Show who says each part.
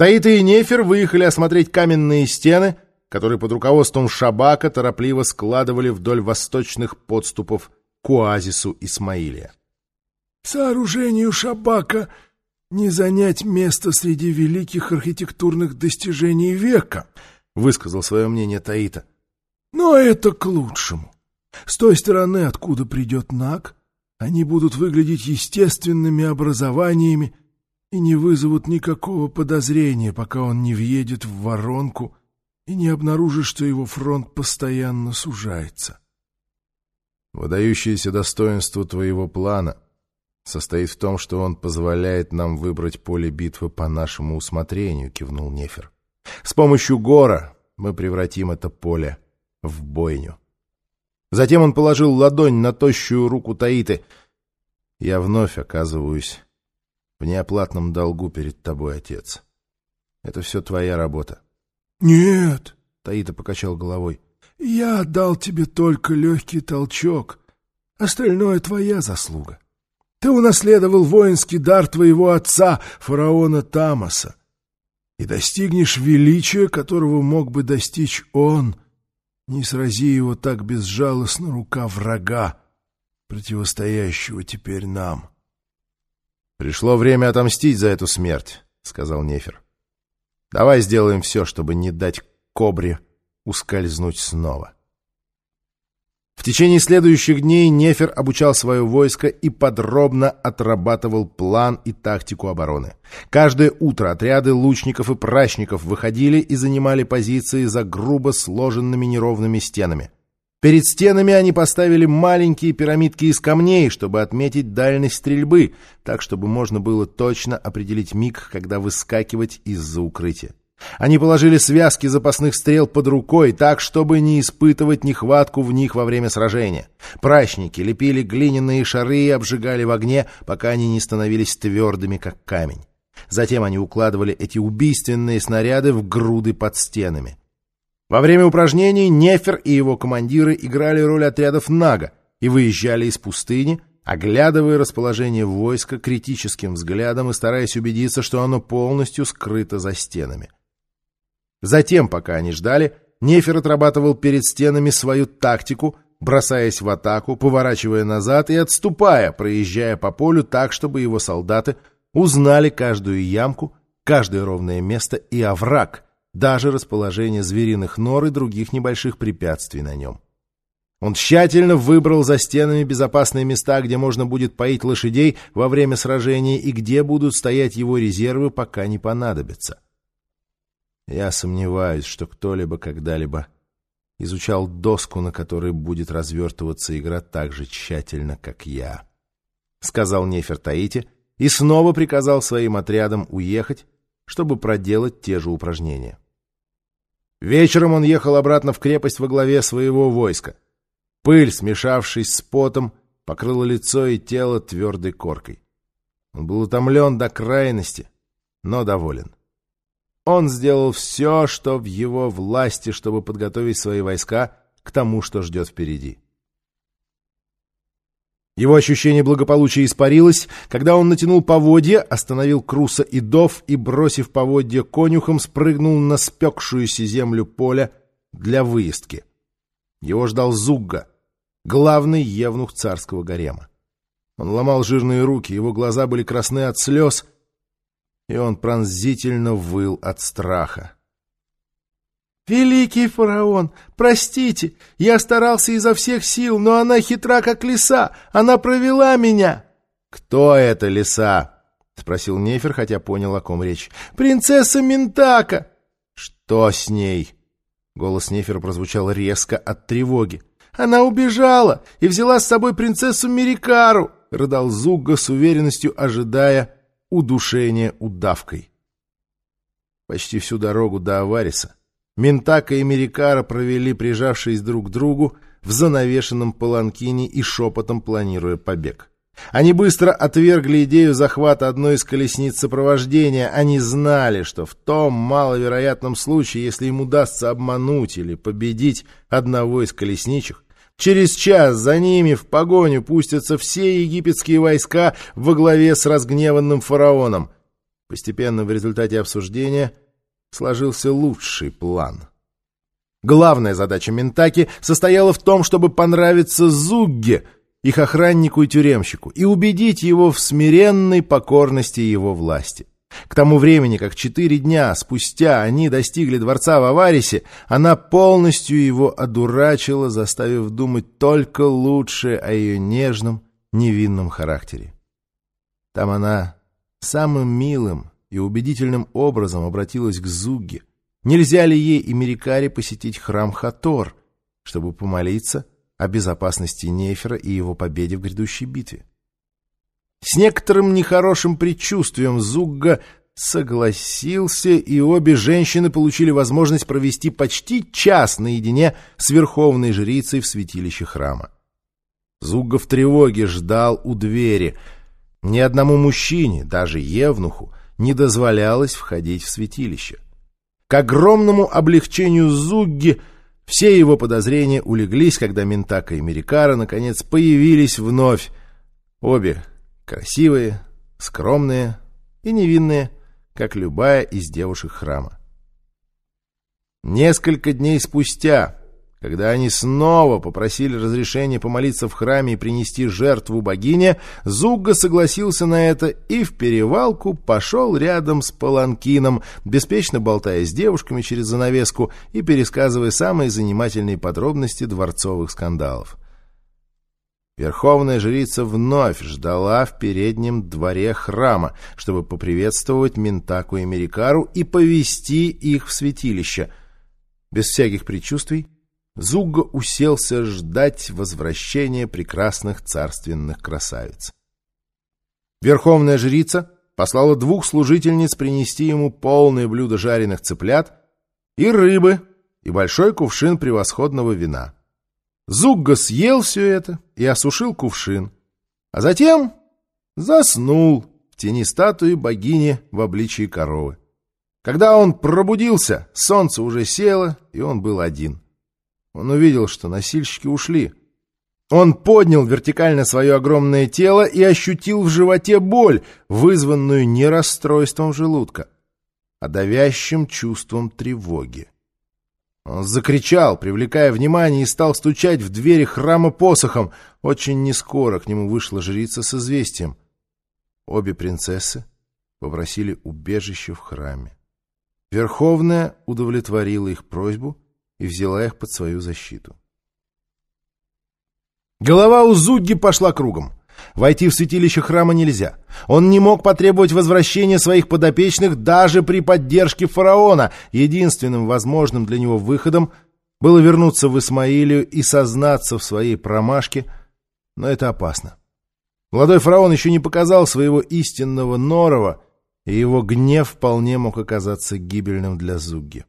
Speaker 1: Таита и Нефер выехали осмотреть каменные стены, которые под руководством Шабака торопливо складывали вдоль восточных подступов к оазису Исмаилия.
Speaker 2: «Сооружению Шабака не занять место среди великих архитектурных достижений века», — высказал свое мнение Таита. «Но это к лучшему. С той стороны, откуда придет Наг, они будут выглядеть естественными образованиями и не вызовут никакого подозрения, пока он не въедет в воронку и не обнаружит, что его фронт постоянно сужается.
Speaker 1: Выдающееся достоинство твоего плана состоит в том, что он позволяет нам выбрать поле битвы по нашему усмотрению, кивнул Нефер. С помощью гора мы превратим это поле в бойню. Затем он положил ладонь на тощую руку Таиты. Я вновь оказываюсь в неоплатном долгу перед тобой, отец. Это все твоя работа.
Speaker 2: — Нет, —
Speaker 1: Таита покачал головой.
Speaker 2: — Я отдал тебе только легкий толчок. Остальное твоя заслуга. Ты унаследовал воинский дар твоего отца, фараона Тамаса, и достигнешь величия, которого мог бы достичь он, не срази его так безжалостно рука врага, противостоящего теперь нам.
Speaker 1: — «Пришло время отомстить за эту смерть», — сказал Нефер. «Давай сделаем все, чтобы не дать Кобре ускользнуть снова». В течение следующих дней Нефер обучал свое войско и подробно отрабатывал план и тактику обороны. Каждое утро отряды лучников и прачников выходили и занимали позиции за грубо сложенными неровными стенами. Перед стенами они поставили маленькие пирамидки из камней, чтобы отметить дальность стрельбы, так, чтобы можно было точно определить миг, когда выскакивать из-за укрытия. Они положили связки запасных стрел под рукой, так, чтобы не испытывать нехватку в них во время сражения. Прачники лепили глиняные шары и обжигали в огне, пока они не становились твердыми, как камень. Затем они укладывали эти убийственные снаряды в груды под стенами. Во время упражнений Нефер и его командиры играли роль отрядов Нага и выезжали из пустыни, оглядывая расположение войска критическим взглядом и стараясь убедиться, что оно полностью скрыто за стенами. Затем, пока они ждали, Нефер отрабатывал перед стенами свою тактику, бросаясь в атаку, поворачивая назад и отступая, проезжая по полю так, чтобы его солдаты узнали каждую ямку, каждое ровное место и овраг — даже расположение звериных нор и других небольших препятствий на нем. Он тщательно выбрал за стенами безопасные места, где можно будет поить лошадей во время сражения и где будут стоять его резервы, пока не понадобятся. Я сомневаюсь, что кто-либо когда-либо изучал доску, на которой будет развертываться игра так же тщательно, как я, — сказал Нефер Таити и снова приказал своим отрядам уехать, чтобы проделать те же упражнения. Вечером он ехал обратно в крепость во главе своего войска. Пыль, смешавшись с потом, покрыла лицо и тело твердой коркой. Он был утомлен до крайности, но доволен. Он сделал все, что в его власти, чтобы подготовить свои войска к тому, что ждет впереди. Его ощущение благополучия испарилось, когда он натянул поводья, остановил Круса и Дов и, бросив поводья конюхом, спрыгнул на спекшуюся землю поля для выездки. Его ждал Зугга, главный евнух царского гарема. Он ломал жирные руки, его глаза были красны от слез, и он пронзительно выл от страха.
Speaker 2: «Великий фараон, простите, я старался изо всех сил, но она хитра, как лиса, она провела меня!»
Speaker 1: «Кто это лиса?» — спросил Нефер, хотя понял, о ком речь.
Speaker 2: «Принцесса Ментака!»
Speaker 1: «Что с ней?» Голос Нефера прозвучал резко от тревоги.
Speaker 2: «Она убежала и взяла с собой принцессу Мерикару!» — рыдал Зугга с уверенностью, ожидая удушения удавкой. Почти всю дорогу до Авариса Ментака и Мерикара провели, прижавшись друг к другу, в занавешенном паланкине и шепотом планируя побег. Они быстро отвергли идею захвата одной из колесниц сопровождения. Они знали, что в том маловероятном случае, если им удастся обмануть или победить одного из колесничих, через час за ними в погоню пустятся все египетские войска во главе с разгневанным фараоном. Постепенно в результате обсуждения сложился лучший план. Главная задача Ментаки состояла в том, чтобы понравиться Зугге, их охраннику и тюремщику, и убедить его в смиренной покорности его власти. К тому времени, как четыре дня спустя они достигли дворца в Аварисе, она полностью его одурачила, заставив думать только лучшее о ее нежном, невинном характере. Там она самым милым и убедительным образом обратилась к Зуге. Нельзя ли ей и Мерикаре посетить храм Хатор, чтобы помолиться о безопасности Нефера и его победе в грядущей битве? С некоторым нехорошим предчувствием Зугга согласился, и обе женщины получили возможность провести почти час наедине с верховной жрицей в святилище храма. Зугга в тревоге ждал у двери. Ни одному мужчине, даже евнуху, не дозволялось входить в святилище. К огромному облегчению Зугги все его подозрения улеглись, когда Ментака и Мерикара наконец появились вновь. Обе красивые, скромные и невинные, как любая из девушек храма. Несколько дней спустя когда они снова попросили разрешения помолиться в храме и принести жертву богине, Зугга согласился на это и в перевалку пошел рядом с Паланкином, беспечно болтая с девушками через занавеску и пересказывая самые занимательные подробности дворцовых скандалов. Верховная жрица вновь ждала в переднем дворе храма, чтобы поприветствовать Ментаку и Мерикару и повести их в святилище. Без всяких предчувствий Зугга уселся ждать возвращения прекрасных царственных красавиц. Верховная жрица послала двух служительниц принести ему полное блюдо жареных цыплят и рыбы, и большой кувшин превосходного вина. Зугга съел все это и осушил кувшин, а затем заснул в тени статуи богини в обличии коровы. Когда он пробудился, солнце уже село, и он был один. Он увидел, что носильщики ушли. Он поднял вертикально свое огромное тело и ощутил в животе боль, вызванную не расстройством желудка, а давящим чувством тревоги. Он закричал, привлекая внимание, и стал стучать в двери храма посохом. Очень нескоро к нему вышла жрица с известием. Обе принцессы попросили убежище в храме. Верховная удовлетворила их просьбу — и взяла их под свою защиту. Голова у Зугги пошла кругом. Войти в святилище храма нельзя. Он не мог потребовать возвращения своих подопечных даже при поддержке фараона. Единственным возможным для него выходом было вернуться в Исмаилию и сознаться в своей промашке, но это опасно. Молодой фараон еще не показал своего истинного норова, и его гнев вполне мог оказаться гибельным для Зугги.